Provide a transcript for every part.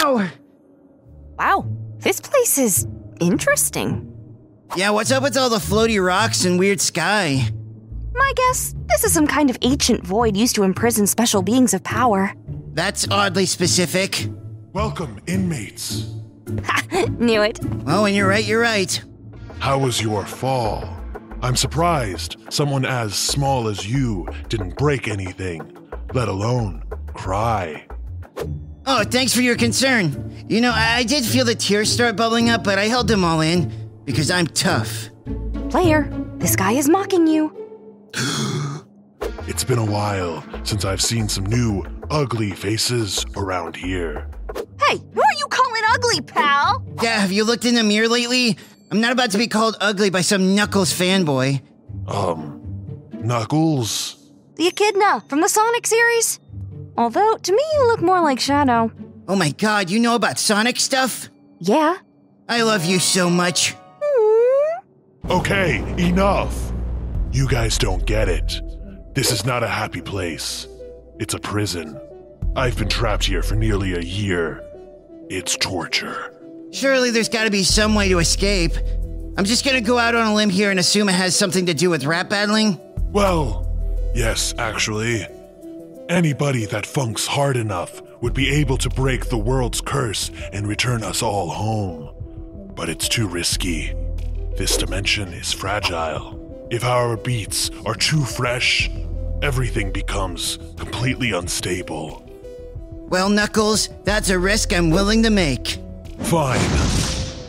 now! Wow, this place is interesting. Yeah, what's up with all the floaty rocks and weird sky? My guess, this is some kind of ancient void used to imprison special beings of power. That's oddly specific. Welcome, inmates. Knew it. Oh, and you're right, you're right. How was your fall? I'm surprised someone as small as you didn't break anything, let alone cry. Oh, thanks for your concern. You know, I, I did feel the tears start bubbling up, but I held them all in because I'm tough. Player, this guy is mocking you. It's been a while since I've seen some new, ugly faces around here. Hey, who are you calling ugly, pal? Yeah, have you looked in the mirror lately? I'm not about to be called ugly by some Knuckles fanboy. Um, Knuckles? The Echidna from the Sonic series. Although, to me, you look more like Shadow. Oh my god, you know about Sonic stuff? Yeah. I love you so much. Okay, enough! You guys don't get it. This is not a happy place. It's a prison. I've been trapped here for nearly a year. It's torture. Surely there's gotta be some way to escape. I'm just gonna go out on a limb here and assume it has something to do with rap battling. Well, yes, actually. Anybody that funks hard enough would be able to break the world's curse and return us all home. But it's too risky. This dimension is fragile. If our beats are too fresh, everything becomes completely unstable. Well, Knuckles, that's a risk I'm willing to make. Fine.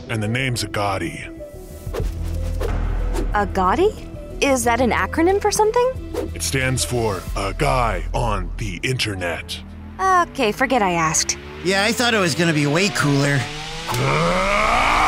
And the name's Agoti. Agoti? Is that an acronym for something? It stands for a guy on the internet. Okay, forget I asked. Yeah, I thought it was gonna be way cooler.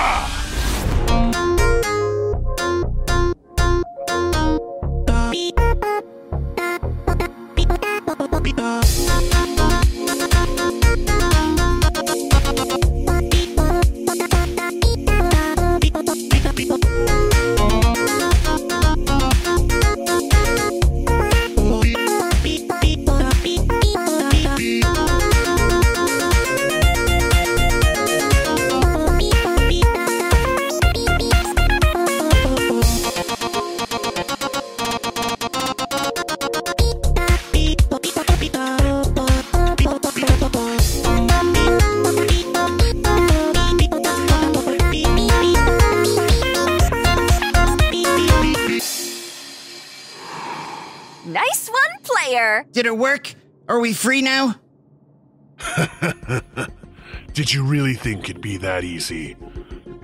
player! Did it work? Are we free now? Did you really think it'd be that easy?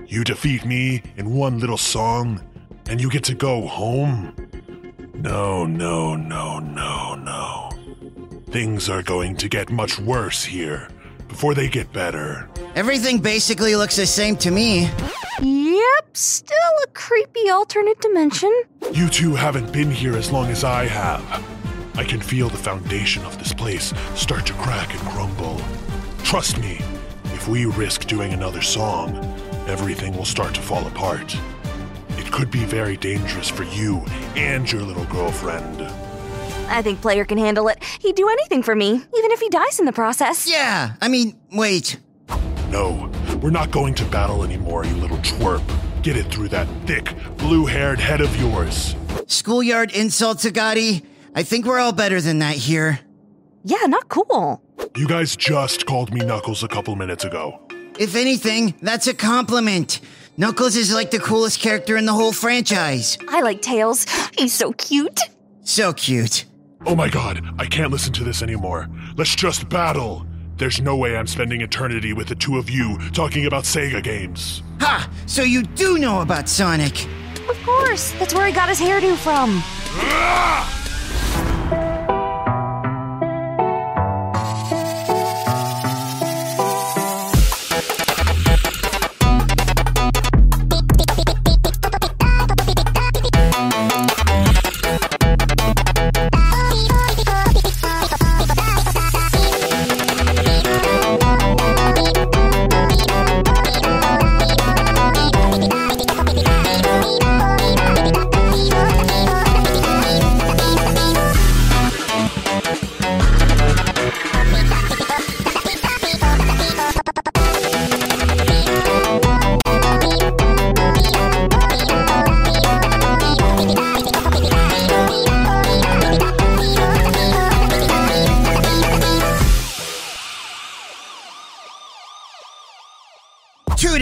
You defeat me in one little song, and you get to go home? No, no, no, no, no. Things are going to get much worse here before they get better. Everything basically looks the same to me. Yep, still a creepy alternate dimension. You two haven't been here as long as I have. I can feel the foundation of this place start to crack and crumble. Trust me, if we risk doing another song, everything will start to fall apart. It could be very dangerous for you and your little girlfriend. I think player can handle it. He'd do anything for me, even if he dies in the process. Yeah, I mean, wait. No, we're not going to battle anymore, you little twerp. Get it through that thick, blue haired head of yours. Schoolyard insults, Agoti. I think we're all better than that here. Yeah, not cool. You guys just called me Knuckles a couple minutes ago. If anything, that's a compliment. Knuckles is like the coolest character in the whole franchise. I like Tails. He's so cute. So cute. Oh my god, I can't listen to this anymore. Let's just battle. There's no way I'm spending eternity with the two of you talking about Sega games. Ha! So you do know about Sonic. Of course, that's where he got his hairdo from. Two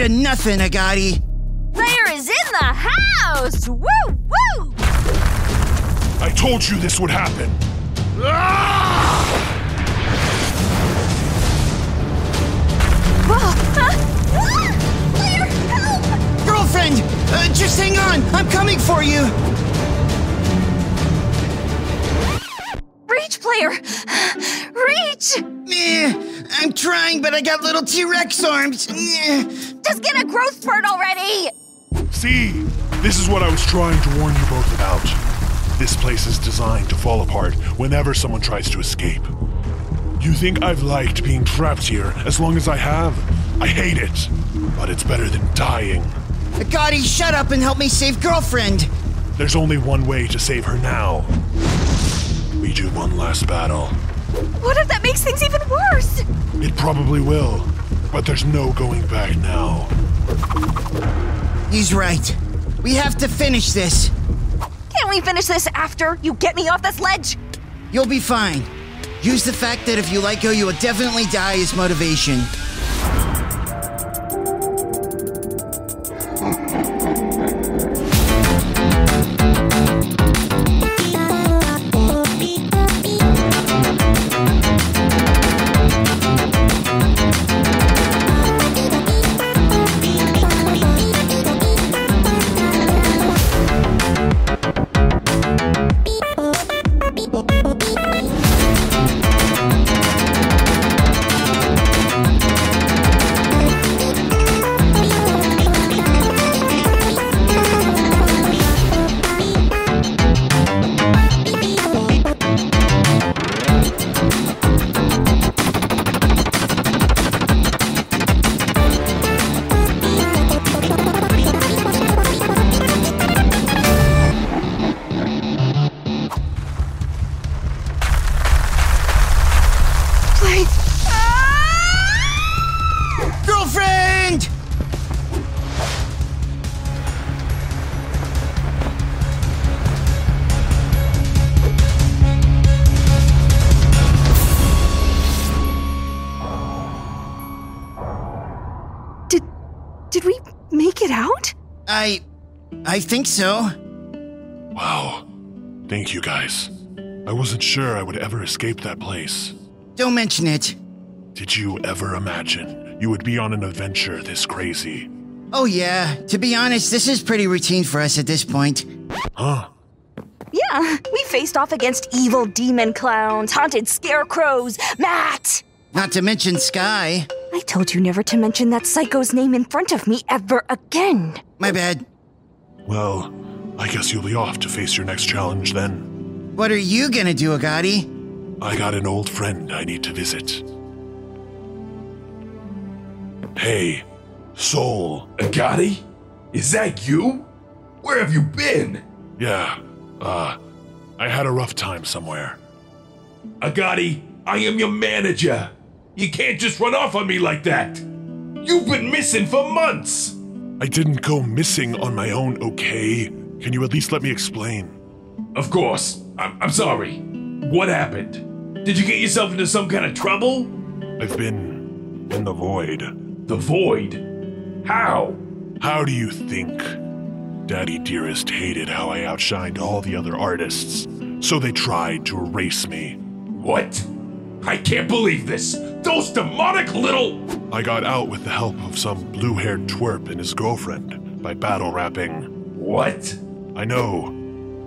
to nothing, Agoti. Player is in the house! Woo woo! I told you this would happen. Whoa, huh? Ah! Player, help! Girlfriend, uh, just hang on. I'm coming for you. Reach, player! Reach! Eh, I'm trying, but I got little T-Rex arms. Eh. Just get a growth spurt already! See, this is what I was trying to warn you both about. This place is designed to fall apart whenever someone tries to escape. You think I've liked being trapped here as long as I have? I hate it, but it's better than dying. Agoti, shut up and help me save girlfriend. There's only one way to save her now. We do one last battle. What if that makes things even worse? It probably will, but there's no going back now. He's right. We have to finish this. Can't we finish this after you get me off this ledge? You'll be fine. Use the fact that if you let go, you will definitely die as motivation. I think so. Wow. Thank you guys. I wasn't sure I would ever escape that place. Don't mention it. Did you ever imagine you would be on an adventure this crazy? Oh, yeah. To be honest, this is pretty routine for us at this point. Huh? Yeah, we faced off against evil demon clowns, haunted scarecrows, Matt! Not to mention Sky. I told you never to mention that psycho's name in front of me ever again. My bad. Well, I guess you'll be off to face your next challenge then. What are you gonna do, Agoti? I got an old friend I need to visit. Hey, Soul. Agoti? Is that you? Where have you been? Yeah, uh, I had a rough time somewhere. Agoti, I am your manager. You can't just run off on me like that. You've been missing for months. I didn't go missing on my own, okay? Can you at least let me explain? Of course. I'm, I'm sorry. What happened? Did you get yourself into some kind of trouble? I've been in the void. The void? How? How do you think? Daddy Dearest hated how I outshined all the other artists, so they tried to erase me. What? I can't believe this. Those demonic little. I got out with the help of some blue haired twerp and his girlfriend by battle rapping. What? I know,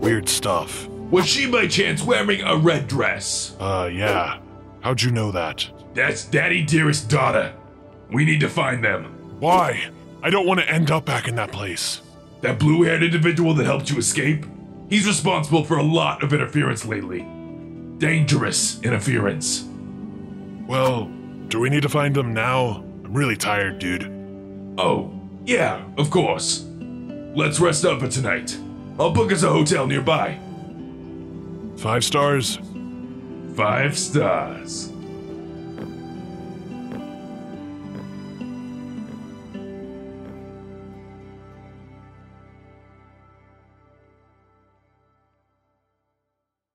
weird stuff. Was she by chance wearing a red dress? Uh, yeah. How'd you know that? That's Daddy Dearest's daughter. We need to find them. Why? I don't want to end up back in that place. That blue haired individual that helped you escape? He's responsible for a lot of interference lately. Dangerous interference. Well, do we need to find them now? I'm really tired, dude. Oh, yeah, of course. Let's rest up for tonight. I'll book us a hotel nearby. Five stars? Five stars.